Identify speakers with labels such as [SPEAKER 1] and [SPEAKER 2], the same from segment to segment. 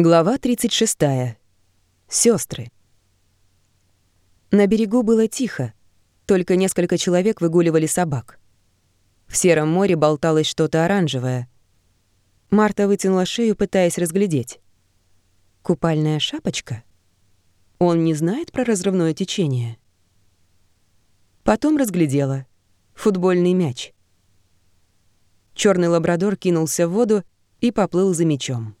[SPEAKER 1] Глава 36. Сестры. На берегу было тихо, только несколько человек выгуливали собак. В сером море болталось что-то оранжевое. Марта вытянула шею, пытаясь разглядеть. Купальная шапочка? Он не знает про разрывное течение? Потом разглядела. Футбольный мяч. Черный лабрадор кинулся в воду и поплыл за мячом.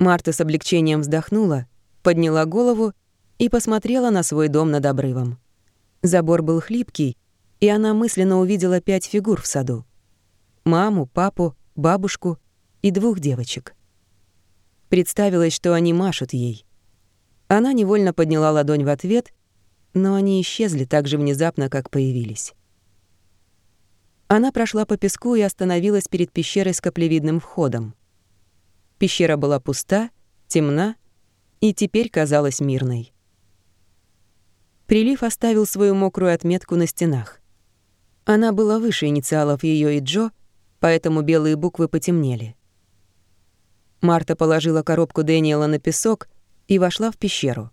[SPEAKER 1] Марта с облегчением вздохнула, подняла голову и посмотрела на свой дом над обрывом. Забор был хлипкий, и она мысленно увидела пять фигур в саду. Маму, папу, бабушку и двух девочек. Представилось, что они машут ей. Она невольно подняла ладонь в ответ, но они исчезли так же внезапно, как появились. Она прошла по песку и остановилась перед пещерой с каплевидным входом. Пещера была пуста, темна и теперь казалась мирной. Прилив оставил свою мокрую отметку на стенах. Она была выше инициалов ее и Джо, поэтому белые буквы потемнели. Марта положила коробку Дэниела на песок и вошла в пещеру.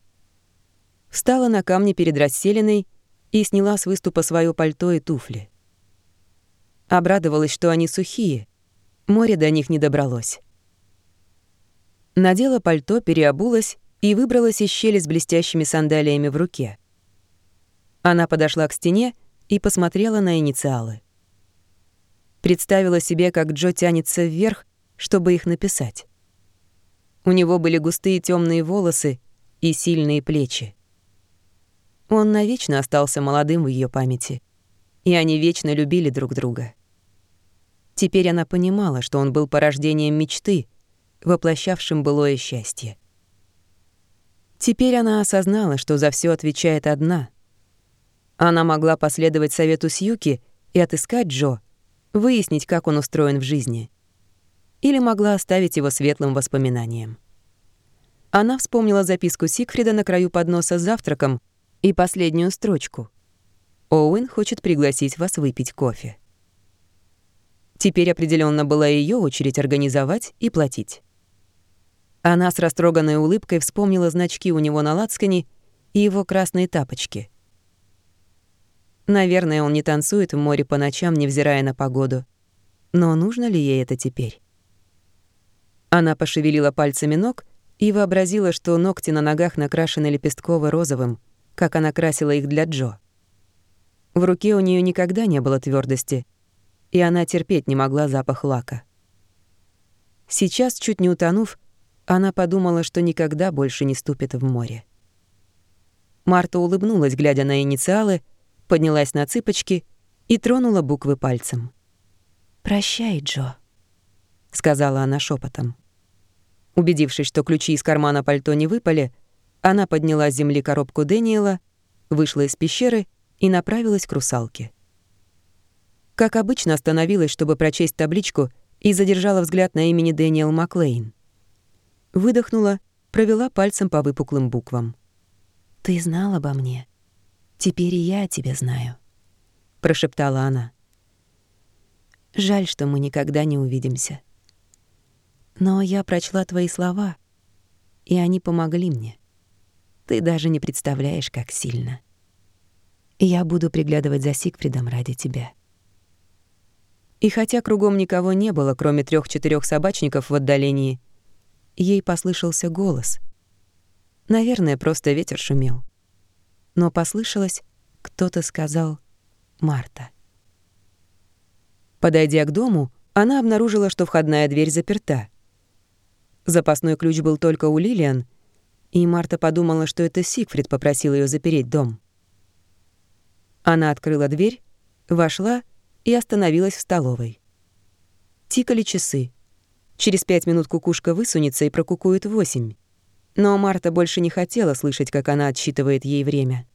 [SPEAKER 1] Встала на камне перед расселенной и сняла с выступа свое пальто и туфли. Обрадовалась, что они сухие. Море до них не добралось. Надела пальто, переобулась и выбралась из щели с блестящими сандалиями в руке. Она подошла к стене и посмотрела на инициалы. Представила себе, как Джо тянется вверх, чтобы их написать. У него были густые темные волосы и сильные плечи. Он навечно остался молодым в ее памяти, и они вечно любили друг друга. Теперь она понимала, что он был порождением мечты, воплощавшим былое счастье. Теперь она осознала, что за все отвечает одна — она могла последовать совету Сьюки и отыскать Джо, выяснить, как он устроен в жизни. Или могла оставить его светлым воспоминанием. Она вспомнила записку Сигфрида на краю подноса с завтраком и последнюю строчку. «Оуэн хочет пригласить вас выпить кофе». Теперь определенно была ее очередь организовать и платить. Она с растроганной улыбкой вспомнила значки у него на лацкане и его красные тапочки — Наверное, он не танцует в море по ночам, невзирая на погоду. Но нужно ли ей это теперь? Она пошевелила пальцами ног и вообразила, что ногти на ногах накрашены лепестково-розовым, как она красила их для Джо. В руке у нее никогда не было твердости, и она терпеть не могла запах лака. Сейчас, чуть не утонув, она подумала, что никогда больше не ступит в море. Марта улыбнулась, глядя на инициалы — поднялась на цыпочки и тронула буквы пальцем. «Прощай, Джо», — сказала она шепотом. Убедившись, что ключи из кармана пальто не выпали, она подняла с земли коробку Дэниела, вышла из пещеры и направилась к русалке. Как обычно, остановилась, чтобы прочесть табличку, и задержала взгляд на имени Дэниел Маклейн. Выдохнула, провела пальцем по выпуклым буквам. «Ты знал обо мне?» Теперь и я тебя знаю», — прошептала она. «Жаль, что мы никогда не увидимся. Но я прочла твои слова, и они помогли мне. Ты даже не представляешь, как сильно. Я буду приглядывать за Сигфридом ради тебя». И хотя кругом никого не было, кроме трех четырех собачников в отдалении, ей послышался голос. Наверное, просто ветер шумел но послышалось, кто-то сказал «Марта». Подойдя к дому, она обнаружила, что входная дверь заперта. Запасной ключ был только у Лилиан, и Марта подумала, что это Сигфрид попросил ее запереть дом. Она открыла дверь, вошла и остановилась в столовой. Тикали часы. Через пять минут кукушка высунется и прокукует восемь. Но Марта больше не хотела слышать, как она отсчитывает ей время.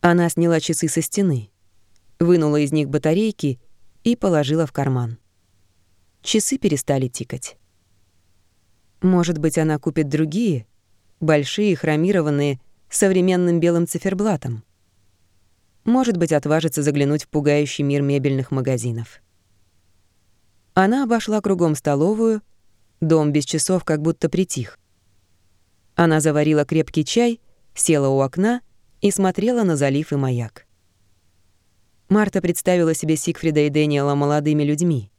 [SPEAKER 1] Она сняла часы со стены, вынула из них батарейки и положила в карман. Часы перестали тикать. Может быть, она купит другие, большие, хромированные, с современным белым циферблатом. Может быть, отважится заглянуть в пугающий мир мебельных магазинов. Она обошла кругом столовую, Дом без часов как будто притих. Она заварила крепкий чай, села у окна и смотрела на залив и маяк. Марта представила себе Сигфрида и Дэниела молодыми людьми.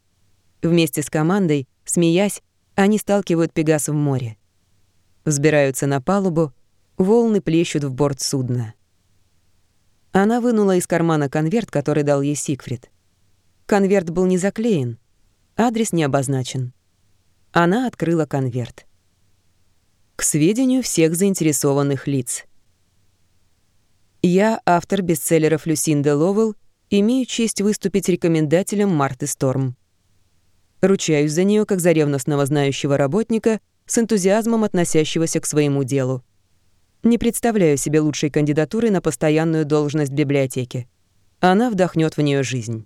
[SPEAKER 1] Вместе с командой, смеясь, они сталкивают Пегас в море. Взбираются на палубу, волны плещут в борт судна. Она вынула из кармана конверт, который дал ей Сигфрид. Конверт был не заклеен, адрес не обозначен. Она открыла конверт. К сведению всех заинтересованных лиц. Я, автор бестселлеров Люсинда Ловелл, имею честь выступить рекомендателем Марты Сторм. Ручаюсь за нее как за ревностного знающего работника с энтузиазмом относящегося к своему делу. Не представляю себе лучшей кандидатуры на постоянную должность библиотеки. Она вдохнет в нее жизнь.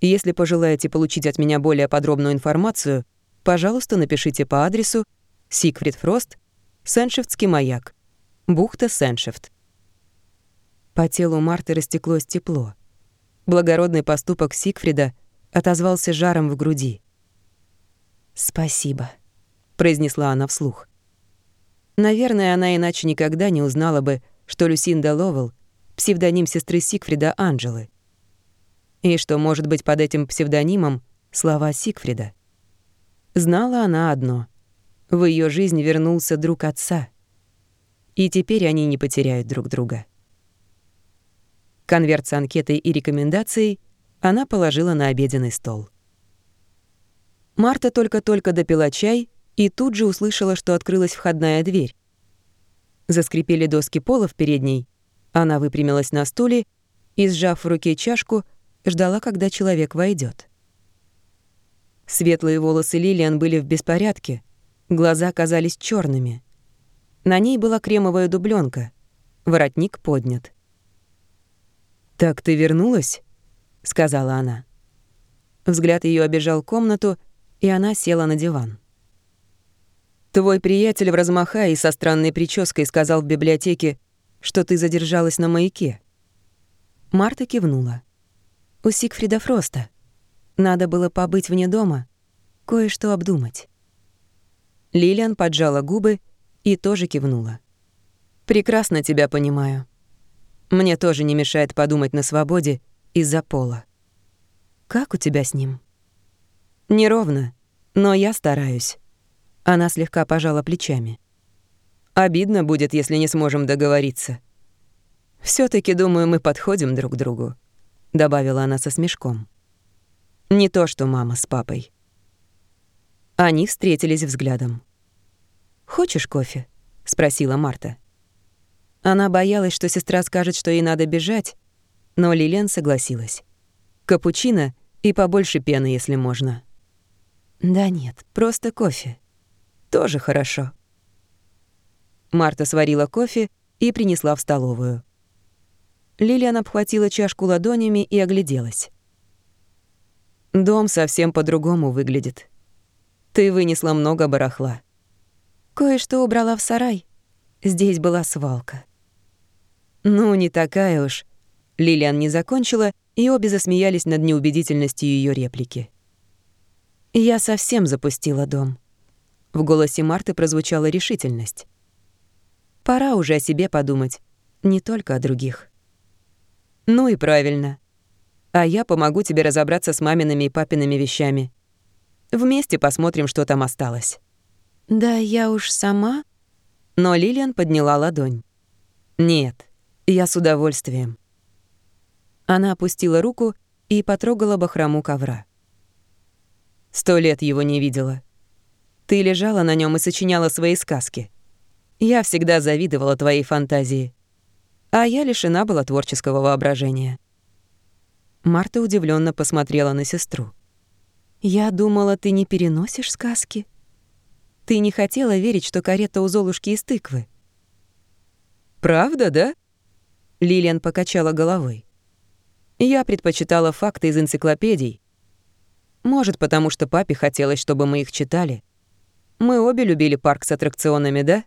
[SPEAKER 1] Если пожелаете получить от меня более подробную информацию, пожалуйста, напишите по адресу Сигфрид Фрост, Сеншефтский маяк, бухта Сеншефт. По телу Марты растеклось тепло. Благородный поступок Сигфрида отозвался жаром в груди. «Спасибо», — произнесла она вслух. Наверное, она иначе никогда не узнала бы, что Люсинда Ловел — псевдоним сестры Сигфрида Анджелы. И что может быть под этим псевдонимом слова Сигфрида. Знала она одно — в ее жизнь вернулся друг отца. И теперь они не потеряют друг друга. Конверт с анкетой и рекомендацией она положила на обеденный стол. Марта только-только допила чай и тут же услышала, что открылась входная дверь. Заскрипели доски пола в передней. Она выпрямилась на стуле и, сжав в руке чашку, ждала, когда человек войдет. Светлые волосы Лилиан были в беспорядке, глаза казались черными. На ней была кремовая дубленка, воротник поднят. «Так ты вернулась?» — сказала она. Взгляд ее обежал комнату, и она села на диван. «Твой приятель в размахае со странной прической сказал в библиотеке, что ты задержалась на маяке». Марта кивнула. «У Сигфрида Фроста. Надо было побыть вне дома, кое-что обдумать». Лилиан поджала губы и тоже кивнула. «Прекрасно тебя понимаю. Мне тоже не мешает подумать на свободе из-за пола. Как у тебя с ним? Неровно, но я стараюсь. Она слегка пожала плечами. Обидно будет, если не сможем договориться. все таки думаю, мы подходим друг к другу», — добавила она со смешком. «Не то, что мама с папой». Они встретились взглядом. «Хочешь кофе?» — спросила Марта. Она боялась, что сестра скажет, что ей надо бежать, но Лилиан согласилась. Капучино и побольше пены, если можно. Да нет, просто кофе. Тоже хорошо. Марта сварила кофе и принесла в столовую. Лилиан обхватила чашку ладонями и огляделась. Дом совсем по-другому выглядит. Ты вынесла много барахла. Кое-что убрала в сарай. Здесь была свалка. «Ну, не такая уж». Лилиан не закончила, и обе засмеялись над неубедительностью ее реплики. «Я совсем запустила дом». В голосе Марты прозвучала решительность. «Пора уже о себе подумать, не только о других». «Ну и правильно. А я помогу тебе разобраться с мамиными и папиными вещами. Вместе посмотрим, что там осталось». «Да я уж сама...» Но Лилиан подняла ладонь. «Нет, я с удовольствием. Она опустила руку и потрогала бахрому ковра. Сто лет его не видела. Ты лежала на нем и сочиняла свои сказки. Я всегда завидовала твоей фантазии. А я лишена была творческого воображения. Марта удивленно посмотрела на сестру. «Я думала, ты не переносишь сказки. Ты не хотела верить, что карета у Золушки из тыквы». «Правда, да?» Лилиан покачала головой. Я предпочитала факты из энциклопедий. Может, потому что папе хотелось, чтобы мы их читали. Мы обе любили парк с аттракционами, да?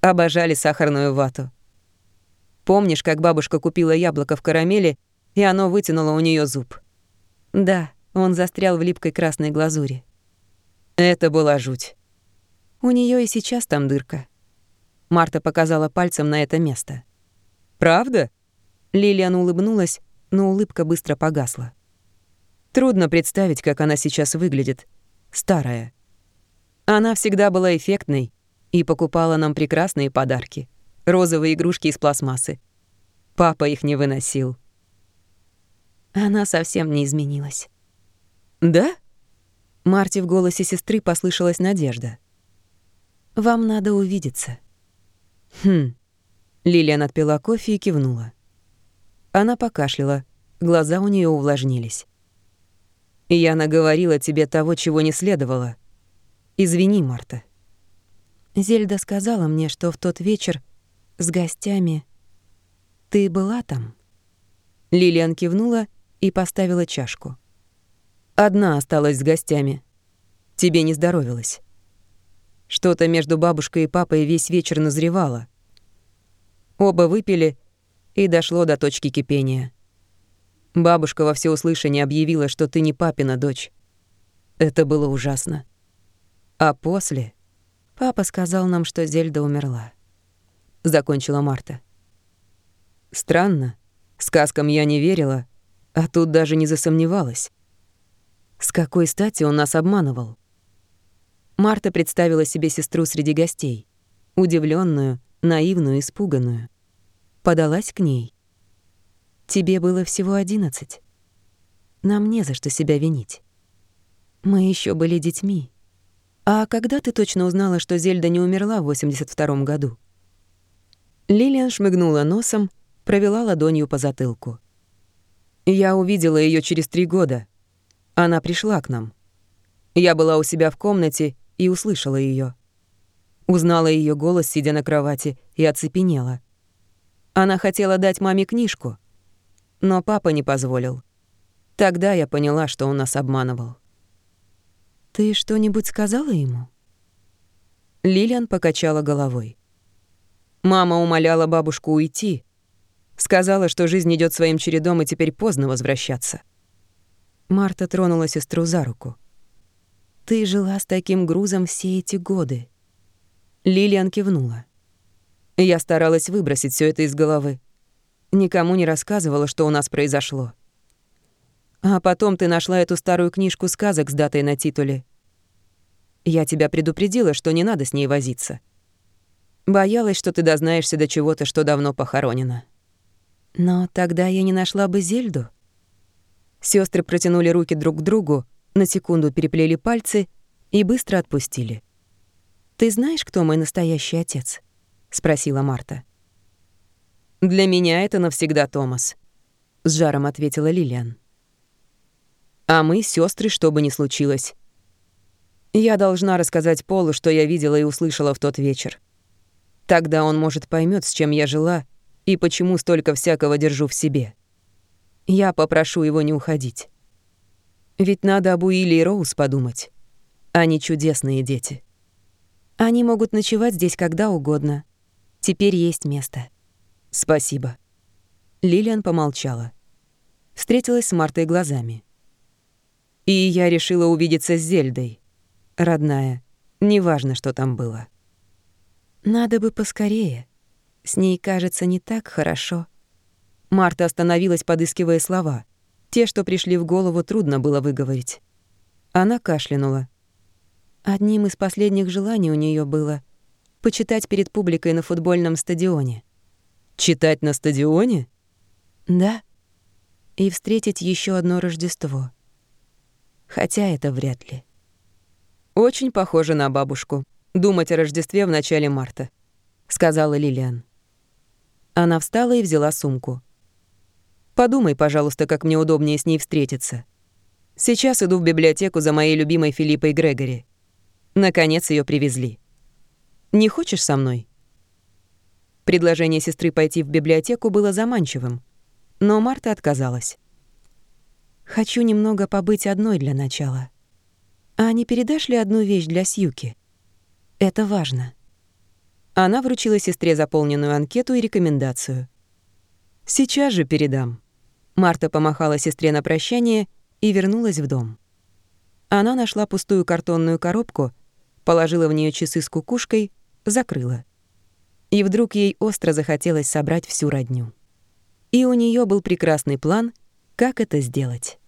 [SPEAKER 1] Обожали сахарную вату. Помнишь, как бабушка купила яблоко в карамели, и оно вытянуло у нее зуб? Да, он застрял в липкой красной глазури. Это была жуть. У нее и сейчас там дырка. Марта показала пальцем на это место. «Правда?» Лилиан улыбнулась, но улыбка быстро погасла. Трудно представить, как она сейчас выглядит. Старая. Она всегда была эффектной и покупала нам прекрасные подарки. Розовые игрушки из пластмассы. Папа их не выносил. Она совсем не изменилась. «Да?» Марти в голосе сестры послышалась надежда. «Вам надо увидеться». «Хм». Лилиан отпила кофе и кивнула. Она покашляла, глаза у нее увлажнились. «Я наговорила тебе того, чего не следовало. Извини, Марта». Зельда сказала мне, что в тот вечер с гостями ты была там. Лилиан кивнула и поставила чашку. Одна осталась с гостями. Тебе не здоровилось. Что-то между бабушкой и папой весь вечер назревало. Оба выпили, и дошло до точки кипения. Бабушка во всеуслышание объявила, что ты не папина дочь. Это было ужасно. А после папа сказал нам, что Зельда умерла. Закончила Марта. Странно. Сказкам я не верила, а тут даже не засомневалась. С какой стати он нас обманывал? Марта представила себе сестру среди гостей, удивленную, наивную, испуганную. Подалась к ней. «Тебе было всего одиннадцать. Нам не за что себя винить. Мы еще были детьми. А когда ты точно узнала, что Зельда не умерла в 82 году?» Лилиан шмыгнула носом, провела ладонью по затылку. «Я увидела ее через три года», она пришла к нам. Я была у себя в комнате и услышала ее. Узнала ее голос, сидя на кровати, и оцепенела. Она хотела дать маме книжку, но папа не позволил. Тогда я поняла, что он нас обманывал. «Ты что-нибудь сказала ему?» Лилиан покачала головой. Мама умоляла бабушку уйти. Сказала, что жизнь идет своим чередом и теперь поздно возвращаться. Марта тронула сестру за руку. «Ты жила с таким грузом все эти годы». Лилиан кивнула. Я старалась выбросить все это из головы. Никому не рассказывала, что у нас произошло. А потом ты нашла эту старую книжку сказок с датой на титуле. Я тебя предупредила, что не надо с ней возиться. Боялась, что ты дознаешься до чего-то, что давно похоронено. Но тогда я не нашла бы Зельду. Сестры протянули руки друг к другу, на секунду переплели пальцы и быстро отпустили. «Ты знаешь, кто мой настоящий отец?» — спросила Марта. «Для меня это навсегда Томас», — с жаром ответила Лилиан. «А мы сестры, что бы ни случилось. Я должна рассказать Полу, что я видела и услышала в тот вечер. Тогда он, может, поймет, с чем я жила и почему столько всякого держу в себе». Я попрошу его не уходить. Ведь надо об Уилле и Роуз подумать. Они чудесные дети. Они могут ночевать здесь когда угодно. Теперь есть место. Спасибо. Лилиан помолчала. Встретилась с Мартой глазами. И я решила увидеться с Зельдой. Родная, неважно, что там было. Надо бы поскорее. С ней, кажется, не так хорошо. Марта остановилась, подыскивая слова. Те, что пришли в голову, трудно было выговорить. Она кашлянула. Одним из последних желаний у нее было почитать перед публикой на футбольном стадионе. Читать на стадионе? Да. И встретить еще одно Рождество. Хотя это вряд ли. Очень похоже на бабушку. Думать о Рождестве в начале марта, сказала Лилиан. Она встала и взяла сумку. Подумай, пожалуйста, как мне удобнее с ней встретиться. Сейчас иду в библиотеку за моей любимой Филиппой Грегори. Наконец ее привезли. Не хочешь со мной? Предложение сестры пойти в библиотеку было заманчивым, но Марта отказалась. «Хочу немного побыть одной для начала. А не передашь ли одну вещь для Сьюки? Это важно». Она вручила сестре заполненную анкету и рекомендацию. «Сейчас же передам». Марта помахала сестре на прощание и вернулась в дом. Она нашла пустую картонную коробку, положила в нее часы с кукушкой, закрыла. И вдруг ей остро захотелось собрать всю родню. И у нее был прекрасный план, как это сделать.